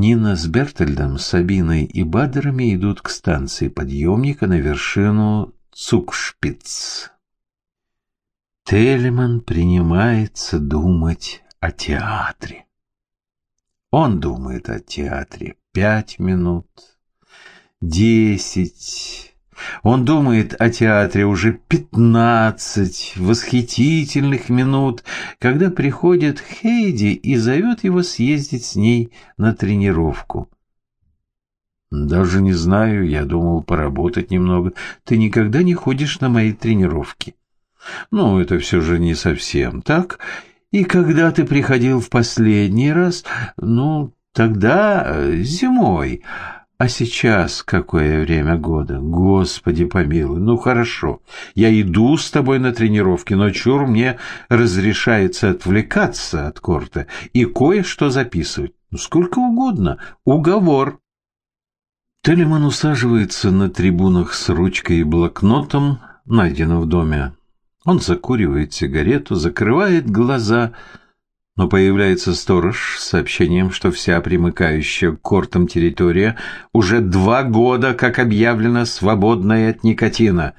Нина с Бертельдом, Сабиной и Бадерами идут к станции подъемника на вершину Цукшпиц. Телеман принимается думать о театре. Он думает о театре пять минут, десять. Он думает о театре уже пятнадцать восхитительных минут, когда приходит Хейди и зовет его съездить с ней на тренировку. «Даже не знаю, я думал поработать немного. Ты никогда не ходишь на мои тренировки». «Ну, это все же не совсем так. И когда ты приходил в последний раз, ну, тогда э, зимой. А сейчас какое время года? Господи помилуй, ну хорошо, я иду с тобой на тренировки, но чур мне разрешается отвлекаться от корта и кое-что записывать. Ну, сколько угодно. Уговор. Телеман усаживается на трибунах с ручкой и блокнотом, найденным в доме. Он закуривает сигарету, закрывает глаза, но появляется сторож с сообщением, что вся примыкающая к кортам территория уже два года как объявлена свободной от никотина.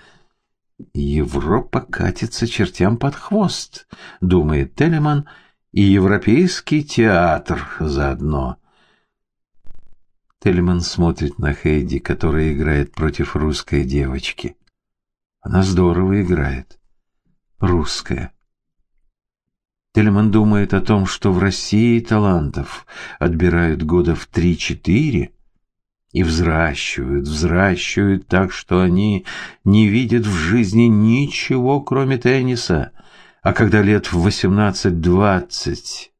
«Европа катится чертям под хвост», — думает Телеман, — «и европейский театр заодно». Телеман смотрит на Хейди, которая играет против русской девочки. Она здорово играет русская. Телеман думает о том, что в России талантов отбирают года в три-четыре и взращивают, взращивают так, что они не видят в жизни ничего, кроме тенниса. А когда лет в восемнадцать-двадцать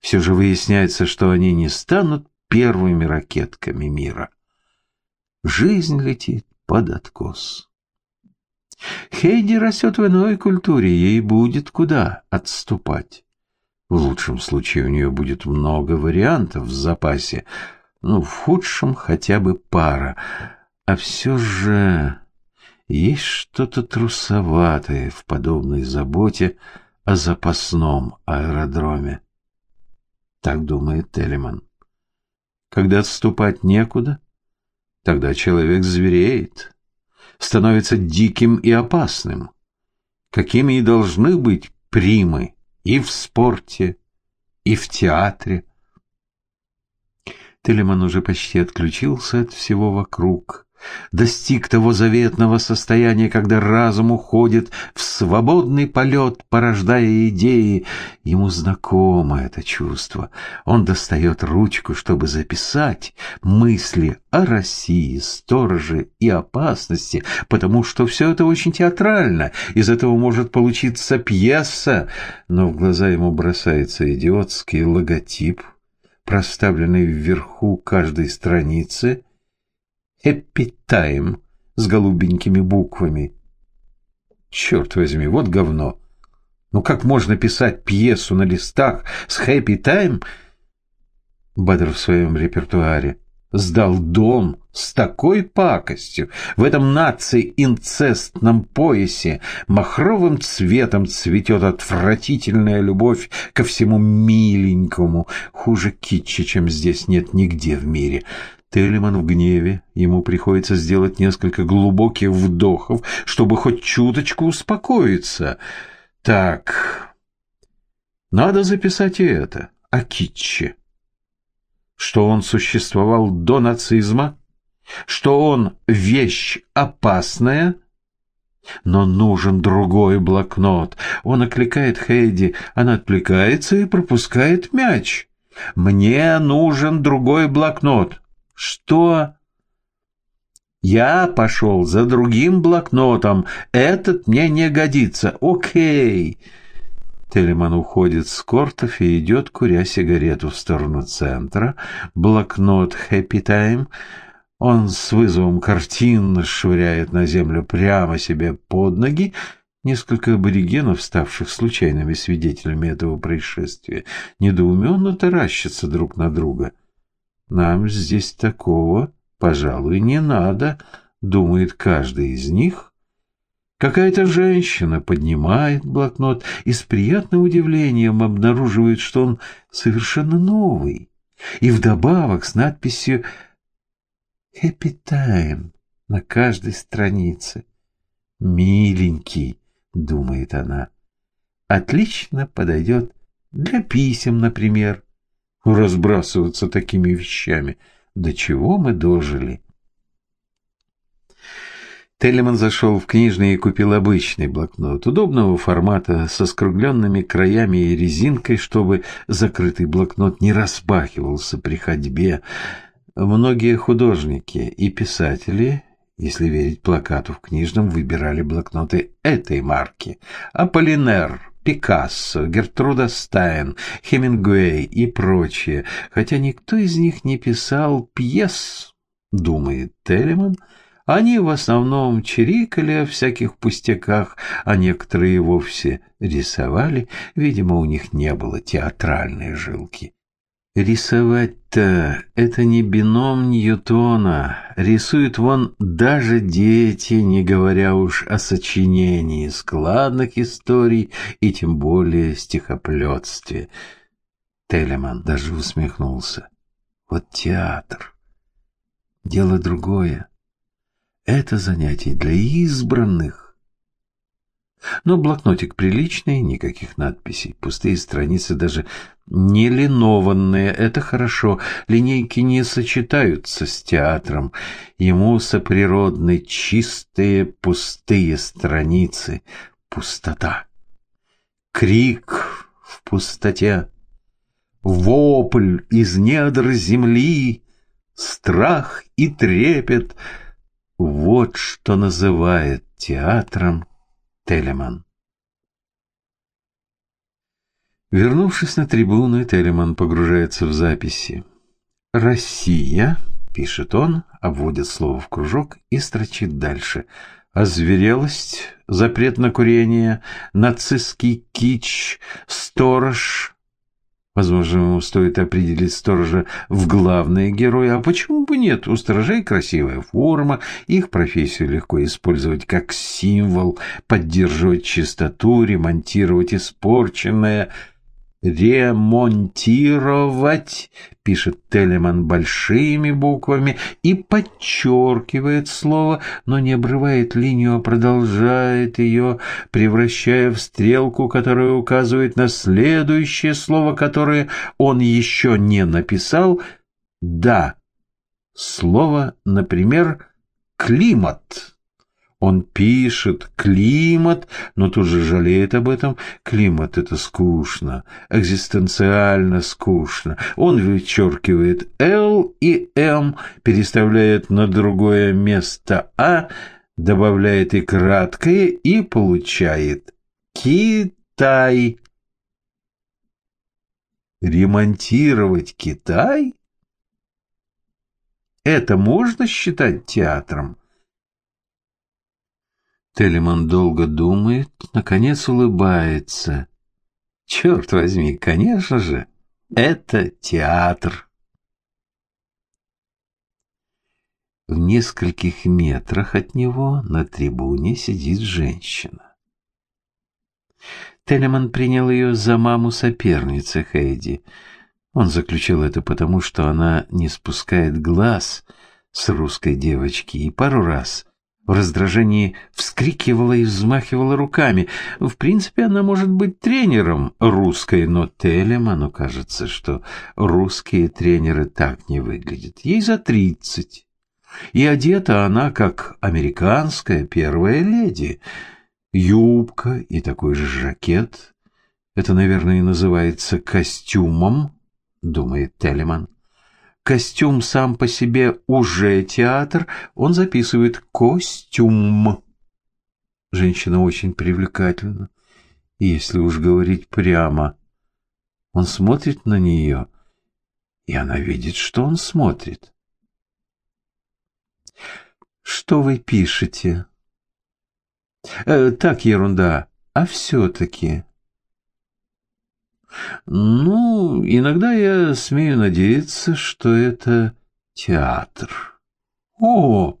все же выясняется, что они не станут первыми ракетками мира. Жизнь летит под откос. Хейди растет в иной культуре, ей будет куда отступать. В лучшем случае у нее будет много вариантов в запасе, ну, в худшем хотя бы пара. А все же есть что-то трусоватое в подобной заботе о запасном аэродроме. Так думает Телеман. Когда отступать некуда, тогда человек звереет становится диким и опасным, какими и должны быть примы и в спорте, и в театре. Телеман уже почти отключился от всего вокруг, достиг того заветного состояния, когда разум уходит в свободный полет, порождая идеи. Ему знакомо это чувство. Он достает ручку, чтобы записать мысли о России, стороже и опасности, потому что все это очень театрально, из этого может получиться пьеса, но в глаза ему бросается идиотский логотип, проставленный вверху каждой страницы — «Эпитайм» с голубенькими буквами. Черт возьми, вот говно. Ну как можно писать пьесу на листах с «Хэппи Тайм»? Бадр в своем репертуаре сдал дом с такой пакостью в этом нации-инцестном поясе махровым цветом цветет отвратительная любовь ко всему миленькому, хуже китча, чем здесь нет нигде в мире. Телеман в гневе, ему приходится сделать несколько глубоких вдохов, чтобы хоть чуточку успокоиться. Так, надо записать и это, о Китче. Что он существовал до нацизма, что он вещь опасная, но нужен другой блокнот. Он окликает Хейди, она отвлекается и пропускает мяч. «Мне нужен другой блокнот». «Что?» «Я пошел за другим блокнотом. Этот мне не годится. Окей». Телеман уходит с кортов и идет, куря сигарету в сторону центра. Блокнот «Хэппи Тайм». Он с вызовом картинно швыряет на землю прямо себе под ноги. Несколько аборигенов, ставших случайными свидетелями этого происшествия, недоуменно таращатся друг на друга — нам здесь такого, пожалуй, не надо, думает каждый из них. Какая-то женщина поднимает блокнот и с приятным удивлением обнаруживает, что он совершенно новый, И вдобавок с надписью «Happy Time» на каждой странице. «Миленький», — думает она, — «отлично подойдет для писем, например. Разбрасываться такими вещами. До чего мы дожили?» Телеман зашел в книжный и купил обычный блокнот, удобного формата, со скругленными краями и резинкой, чтобы закрытый блокнот не распахивался при ходьбе. Многие художники и писатели, если верить плакату в книжном, выбирали блокноты этой марки. Аполлинер, Пикассо, Гертруда Стайн, Хемингуэй и прочие, хотя никто из них не писал пьес, думает Телеман, — они в основном чирикали о всяких пустяках, а некоторые вовсе рисовали, видимо, у них не было театральной жилки. Рисовать-то это не бином Ньютона. Рисуют вон даже дети, не говоря уж о сочинении складных историй и тем более стихоплетстве. Телеман даже усмехнулся. Вот театр. Дело другое. Это занятие для избранных. Но блокнотик приличный, никаких надписей, пустые страницы, даже не линованные. Это хорошо. Линейки не сочетаются с театром. Ему соприродны чистые пустые страницы. Пустота. Крик в пустоте. Вопль из недр земли. Страх и трепет — вот что называет театром Телеман. Вернувшись на трибуну, Телеман погружается в записи. «Россия», — пишет он, обводит слово в кружок и строчит дальше. «Озверелость, запрет на курение, нацистский кич, сторож, Возможно, ему стоит определить сторожа в главные герои, а почему бы нет? У сторожей красивая форма, их профессию легко использовать как символ, поддерживать чистоту, ремонтировать испорченное – ремонтировать, пишет Телеман большими буквами и подчеркивает слово, но не обрывает линию, а продолжает ее, превращая в стрелку, которая указывает на следующее слово, которое он еще не написал. Да, слово, например, климат. Он пишет «климат», но тут же жалеет об этом. Климат — это скучно, экзистенциально скучно. Он вычеркивает «Л» и «М», переставляет на другое место «А», добавляет и краткое, и получает «Китай». Ремонтировать Китай? Это можно считать театром? Телеман долго думает, наконец улыбается. Черт возьми, конечно же, это театр. В нескольких метрах от него на трибуне сидит женщина. Телеман принял ее за маму соперницы Хейди. Он заключил это потому, что она не спускает глаз с русской девочки и пару раз в раздражении вскрикивала и взмахивала руками. В принципе, она может быть тренером русской, но Телеману кажется, что русские тренеры так не выглядят. Ей за тридцать. И одета она, как американская первая леди. Юбка и такой же жакет. Это, наверное, и называется костюмом, думает Телеман. Костюм сам по себе уже театр, он записывает «костюм». Женщина очень привлекательна. И если уж говорить прямо, он смотрит на нее, и она видит, что он смотрит. «Что вы пишете?» э, «Так, ерунда. А все-таки...» Ну, иногда я смею надеяться, что это театр. О,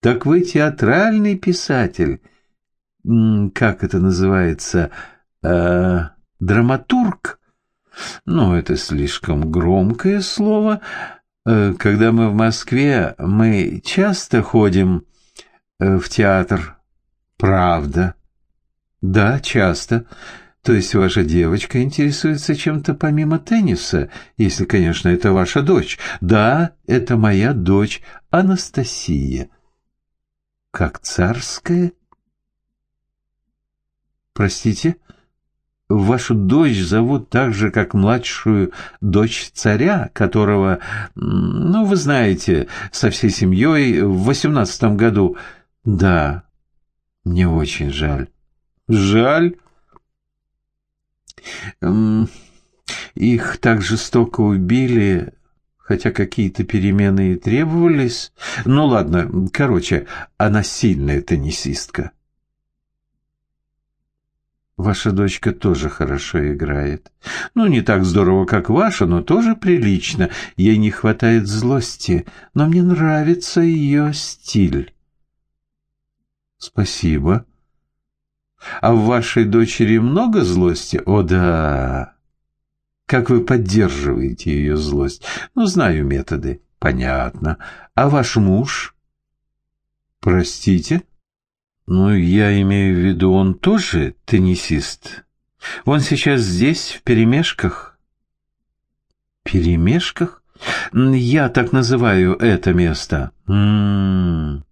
так вы театральный писатель. Как это называется? Э, драматург? Ну, это слишком громкое слово. Э, когда мы в Москве, мы часто ходим э, в театр. Правда? Да, часто. То есть ваша девочка интересуется чем-то помимо тенниса, если, конечно, это ваша дочь. Да, это моя дочь Анастасия. Как царская? Простите? Вашу дочь зовут так же, как младшую дочь царя, которого, ну, вы знаете, со всей семьей в восемнадцатом году. Да, мне очень жаль. Жаль? Их так жестоко убили, хотя какие-то перемены и требовались. Ну ладно, короче, она сильная теннисистка. Ваша дочка тоже хорошо играет. Ну, не так здорово, как ваша, но тоже прилично. Ей не хватает злости, но мне нравится ее стиль. Спасибо. А в вашей дочери много злости? О, да. Как вы поддерживаете ее злость? Ну, знаю методы. Понятно. А ваш муж? Простите? Ну, я имею в виду, он тоже теннисист. Он сейчас здесь, в перемешках. Перемешках? Я так называю это место. М -м -м.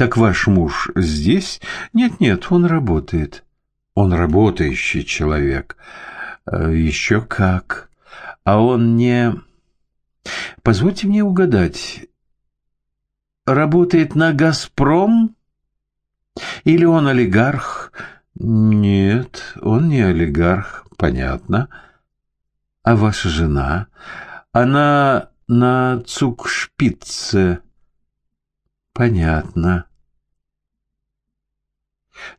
Так ваш муж здесь? Нет-нет, он работает. Он работающий человек. Э, Еще как. А он не... Позвольте мне угадать. Работает на «Газпром»? Или он олигарх? Нет, он не олигарх, понятно. А ваша жена? Она на Цукшпице. Понятно.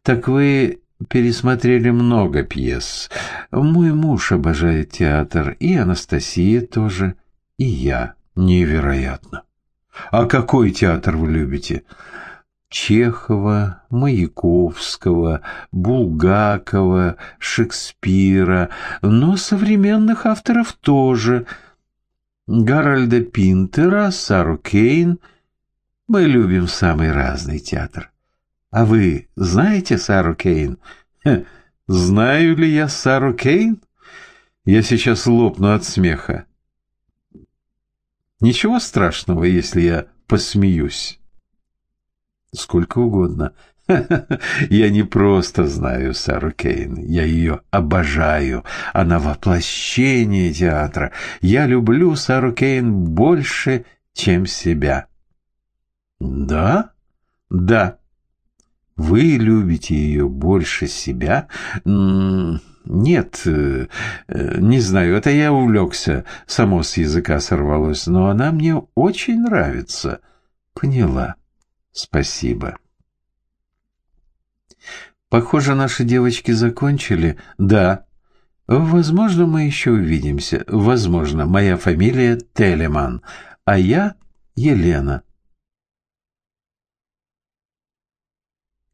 Так вы пересмотрели много пьес. Мой муж обожает театр, и Анастасия тоже, и я. Невероятно. А какой театр вы любите? Чехова, Маяковского, Булгакова, Шекспира, но современных авторов тоже. Гарольда Пинтера, Сару Кейн. Мы любим самый разный театр. А вы знаете Сару Кейн? Знаю ли я Сару Кейн? Я сейчас лопну от смеха. Ничего страшного, если я посмеюсь. Сколько угодно. Я не просто знаю Сару Кейн, я ее обожаю. Она воплощение театра. Я люблю Сару Кейн больше, чем себя. Да? Да. Вы любите ее больше себя? Нет, э, не знаю, это я увлекся, само с языка сорвалось, но она мне очень нравится. Поняла. Спасибо. Похоже, наши девочки закончили. Да. Возможно, мы еще увидимся. Возможно, моя фамилия Телеман, а я Елена.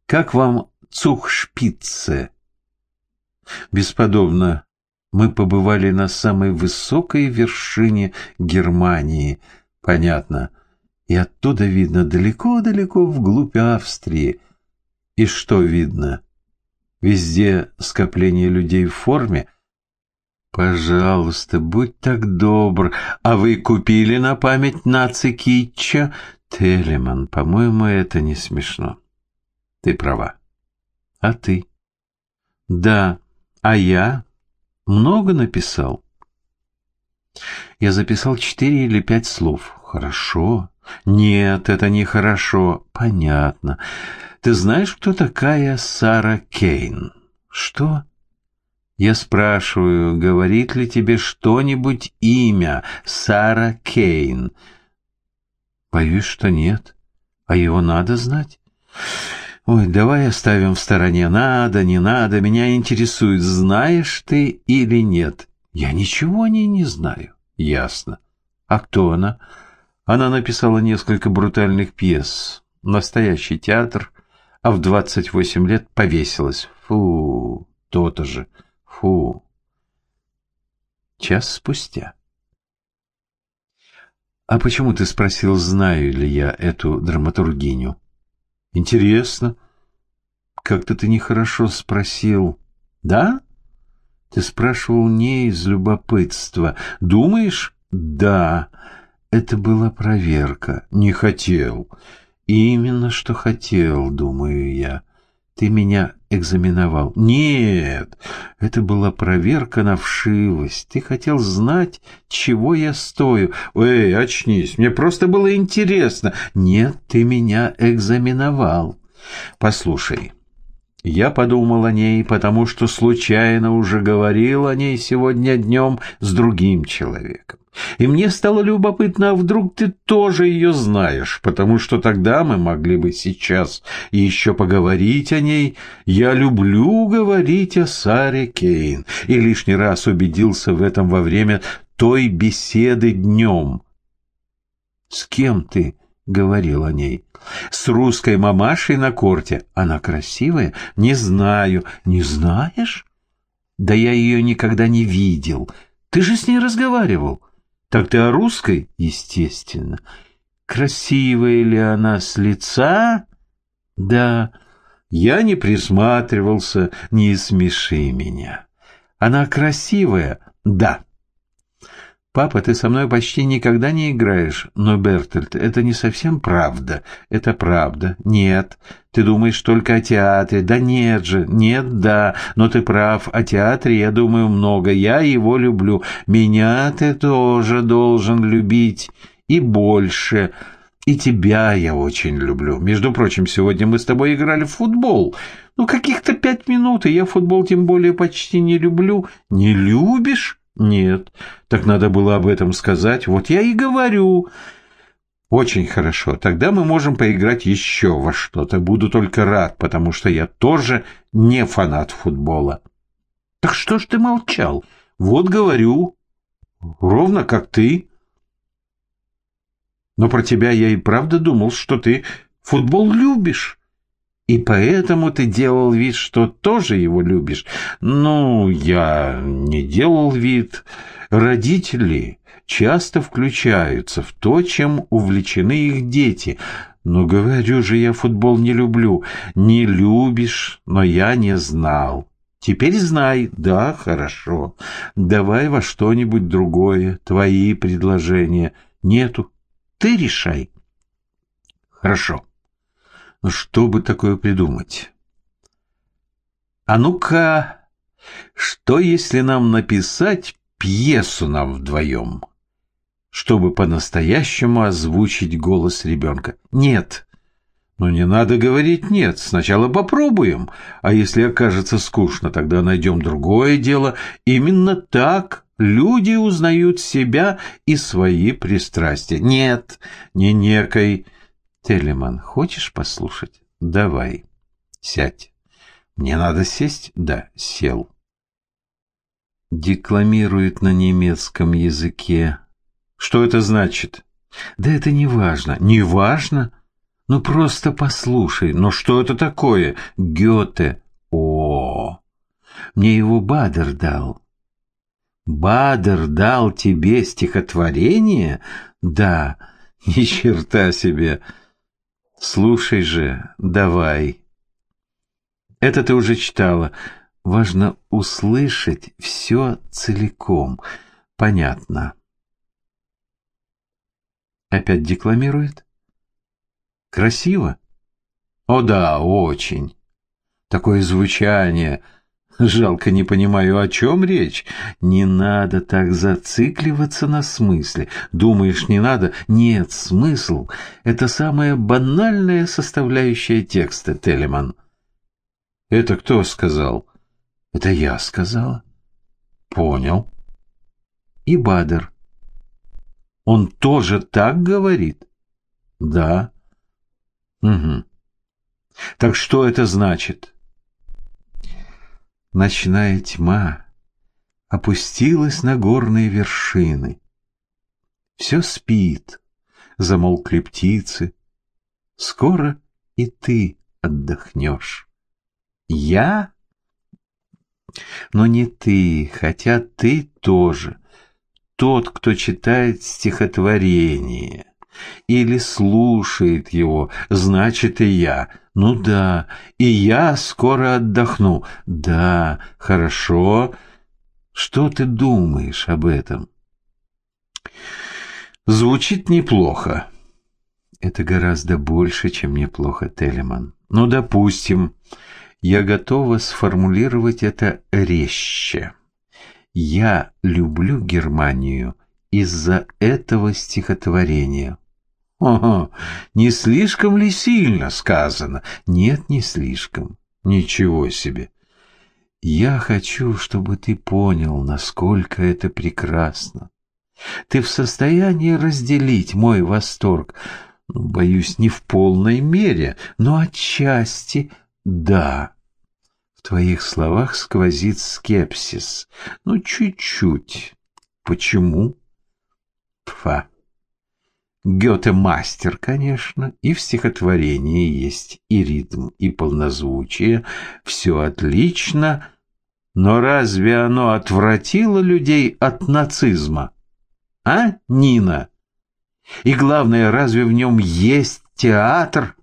Как вам Цухшпице? Бесподобно. Мы побывали на самой высокой вершине Германии. Понятно. И оттуда видно далеко-далеко вглубь Австрии. И что видно? Везде скопление людей в форме. Пожалуйста, будь так добр. А вы купили на память наци Китча? Телеман, по-моему, это не смешно. Ты права. А ты? Да. А я? Много написал? Я записал четыре или пять слов. Хорошо. Нет, это не хорошо. Понятно. Ты знаешь, кто такая Сара Кейн? Что? Я спрашиваю, говорит ли тебе что-нибудь имя Сара Кейн? Боюсь, что нет. А его надо знать? Ой, давай оставим в стороне. Надо, не надо, меня интересует, знаешь ты или нет. Я ничего о ней не знаю. Ясно. А кто она? Она написала несколько брутальных пьес. Настоящий театр. А в 28 лет повесилась. Фу, то-то же. Фу. Час спустя. «А почему ты спросил, знаю ли я эту драматургиню?» «Интересно. Как-то ты нехорошо спросил. Да? Ты спрашивал не из любопытства. Думаешь? Да. Это была проверка. Не хотел. Именно что хотел, думаю я. Ты меня экзаменовал. Нет, это была проверка на вшивость. Ты хотел знать, чего я стою. Эй, очнись, мне просто было интересно. Нет, ты меня экзаменовал. Послушай, я подумал о ней, потому что случайно уже говорил о ней сегодня днем с другим человеком. И мне стало любопытно, а вдруг ты тоже ее знаешь, потому что тогда мы могли бы сейчас еще поговорить о ней. Я люблю говорить о Саре Кейн, и лишний раз убедился в этом во время той беседы днем. С кем ты говорил о ней? С русской мамашей на корте. Она красивая? Не знаю. Не знаешь? Да я ее никогда не видел. Ты же с ней разговаривал. Так ты о русской? Естественно. Красивая ли она с лица? Да. Я не присматривался, не смеши меня. Она красивая? Да. «Папа, ты со мной почти никогда не играешь». «Но, Бертольд, это не совсем правда». «Это правда». «Нет». «Ты думаешь только о театре». «Да нет же». «Нет, да. Но ты прав. О театре я думаю много. Я его люблю. Меня ты тоже должен любить. И больше». И тебя я очень люблю. Между прочим, сегодня мы с тобой играли в футбол. Ну, каких-то пять минут, и я футбол тем более почти не люблю. Не любишь? Нет, так надо было об этом сказать. Вот я и говорю. Очень хорошо. Тогда мы можем поиграть еще во что-то. Буду только рад, потому что я тоже не фанат футбола. Так что ж ты молчал? Вот говорю. Ровно как ты. Но про тебя я и правда думал, что ты футбол любишь. И поэтому ты делал вид, что тоже его любишь. Ну, я не делал вид. Родители часто включаются в то, чем увлечены их дети. Но говорю же, я футбол не люблю. Не любишь, но я не знал. Теперь знай. Да, хорошо. Давай во что-нибудь другое. Твои предложения. Нету. Ты решай. Хорошо. Что бы такое придумать? А ну-ка, что если нам написать пьесу нам вдвоем, чтобы по-настоящему озвучить голос ребенка? Нет. Ну не надо говорить «нет», сначала попробуем, а если окажется скучно, тогда найдем другое дело. Именно так люди узнают себя и свои пристрастия. Нет, не некой Телеман, хочешь послушать? Давай. Сядь. Мне надо сесть? Да, сел. Декламирует на немецком языке. Что это значит? Да это не важно. Не важно? Ну просто послушай. Но что это такое? Гёте. О, мне его Бадер дал. Бадер дал тебе стихотворение? Да, ни черта себе. Слушай же, давай. Это ты уже читала. Важно услышать все целиком. Понятно. Опять декламирует? Красиво? О да, очень. Такое звучание — Жалко, не понимаю, о чем речь. Не надо так зацикливаться на смысле. Думаешь, не надо? Нет, смысл — это самая банальная составляющая текста, Телеман. Это кто сказал? Это я сказала. Понял. И Бадер. Он тоже так говорит? Да. Угу. Так что это значит? — Ночная тьма опустилась на горные вершины. Все спит, замолкли птицы. Скоро и ты отдохнешь. Я Но не ты, хотя ты тоже. Тот, кто читает стихотворение или слушает его, значит и я. Ну да, и я скоро отдохну. Да, хорошо. Что ты думаешь об этом? Звучит неплохо. Это гораздо больше, чем неплохо, Телеман. Ну, допустим, я готова сформулировать это резче. Я люблю Германию из-за этого стихотворения. Ого, не слишком ли сильно сказано? Нет, не слишком. Ничего себе. Я хочу, чтобы ты понял, насколько это прекрасно. Ты в состоянии разделить мой восторг. Ну, боюсь, не в полной мере, но отчасти да. В твоих словах сквозит скепсис. Ну, чуть-чуть. Почему? Пфа. Гёте мастер, конечно, и в стихотворении есть и ритм, и полнозвучие. Все отлично, но разве оно отвратило людей от нацизма? А, Нина? И главное, разве в нем есть театр?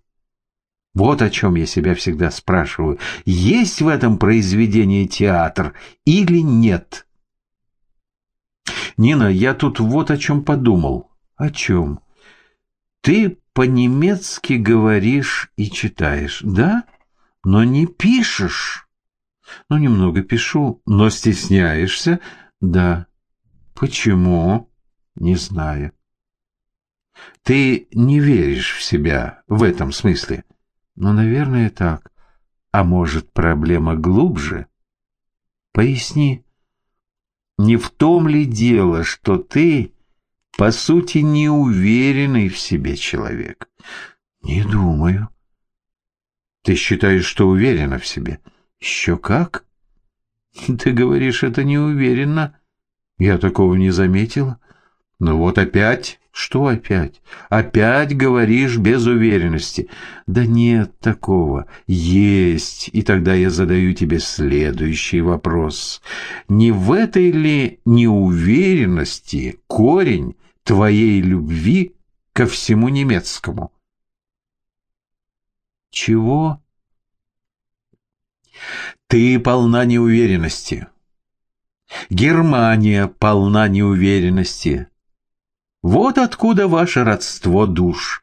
Вот о чем я себя всегда спрашиваю. Есть в этом произведении театр или нет? Нина, я тут вот о чем подумал. О чем? Ты по-немецки говоришь и читаешь, да? Но не пишешь. Ну, немного пишу, но стесняешься, да. Почему? Не знаю. Ты не веришь в себя в этом смысле? Ну, наверное, так. А может, проблема глубже? Поясни. Не в том ли дело, что ты по сути, неуверенный в себе человек. Не думаю. Ты считаешь, что уверена в себе? Еще как? Ты говоришь, это неуверенно. Я такого не заметила. Ну вот опять что опять? Опять говоришь без уверенности. Да нет такого. Есть. И тогда я задаю тебе следующий вопрос. Не в этой ли неуверенности корень твоей любви ко всему немецкому? Чего? Ты полна неуверенности. Германия полна неуверенности. Вот откуда ваше родство душ.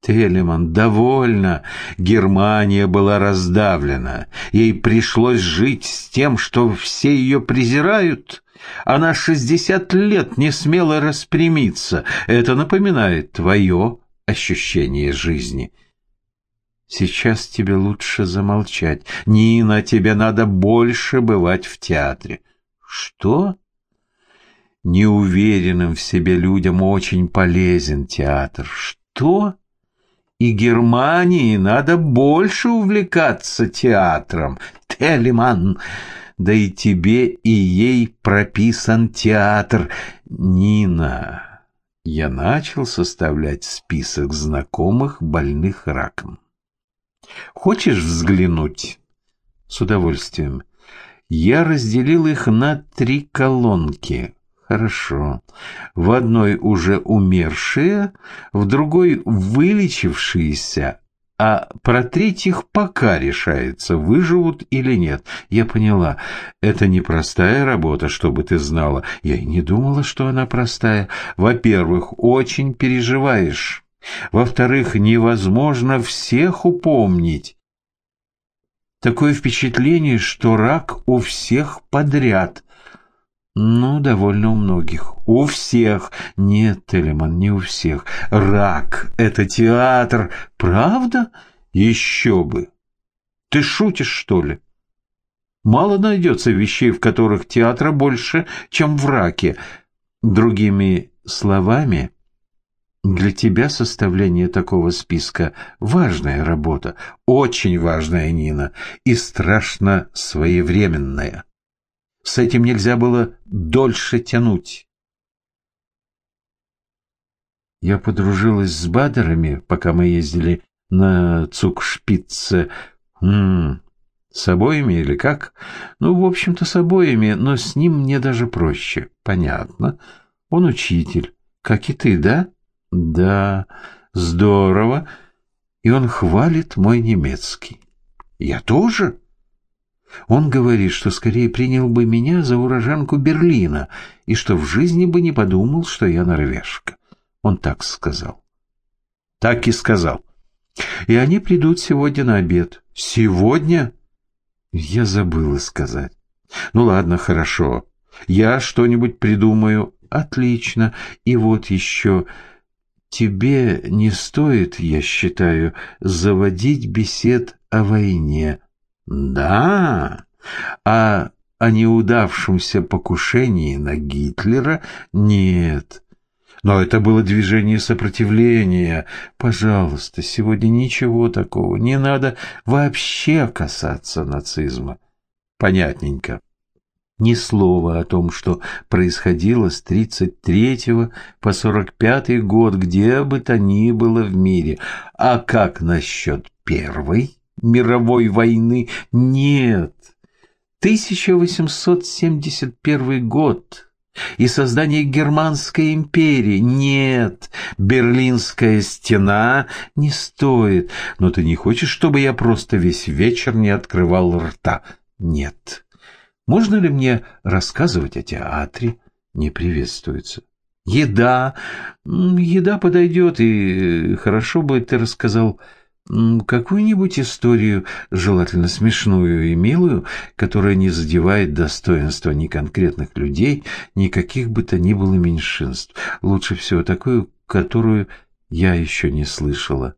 Телеман, довольно. Германия была раздавлена. Ей пришлось жить с тем, что все ее презирают. Она шестьдесят лет не смела распрямиться. Это напоминает твое ощущение жизни. Сейчас тебе лучше замолчать. Нина, тебе надо больше бывать в театре. Что? Неуверенным в себе людям очень полезен театр. Что? И Германии надо больше увлекаться театром. Телеман, да и тебе, и ей прописан театр. Нина, я начал составлять список знакомых больных раком. Хочешь взглянуть? С удовольствием. Я разделил их на три колонки. Хорошо. В одной уже умершие, в другой вылечившиеся, а про третьих пока решается, выживут или нет. Я поняла, это непростая работа, чтобы ты знала. Я и не думала, что она простая. Во-первых, очень переживаешь. Во-вторых, невозможно всех упомнить. Такое впечатление, что рак у всех подряд. Ну, довольно у многих. У всех. Нет, Телеман, не у всех. Рак — это театр. Правда? Еще бы. Ты шутишь, что ли? Мало найдется вещей, в которых театра больше, чем в раке. Другими словами, для тебя составление такого списка — важная работа, очень важная, Нина, и страшно своевременная. С этим нельзя было дольше тянуть. Я подружилась с Бадерами, пока мы ездили на Цукшпице. М -м, С обоими или как? Ну, в общем-то, с обоими, но с ним мне даже проще. Понятно. Он учитель. Как и ты, да? Да. Здорово. И он хвалит мой немецкий. Я тоже? Он говорит, что скорее принял бы меня за уроженку Берлина и что в жизни бы не подумал, что я норвежка. Он так сказал. Так и сказал. И они придут сегодня на обед. Сегодня? Я забыла сказать. Ну ладно, хорошо. Я что-нибудь придумаю. Отлично. И вот еще... Тебе не стоит, я считаю, заводить бесед о войне. Да, а о неудавшемся покушении на Гитлера нет. Но это было движение сопротивления. Пожалуйста, сегодня ничего такого. Не надо вообще касаться нацизма. Понятненько. Ни слова о том, что происходило с 33 по 45 год, где бы то ни было в мире. А как насчет первой мировой войны? Нет. 1871 год и создание Германской империи. Нет, Берлинская стена не стоит. Но ты не хочешь, чтобы я просто весь вечер не открывал рта? Нет. Можно ли мне рассказывать о театре? Не приветствуется. Еда. Еда подойдет, и хорошо бы ты рассказал какую-нибудь историю, желательно смешную и милую, которая не задевает достоинства ни конкретных людей, ни каких бы то ни было меньшинств. Лучше всего такую, которую я еще не слышала.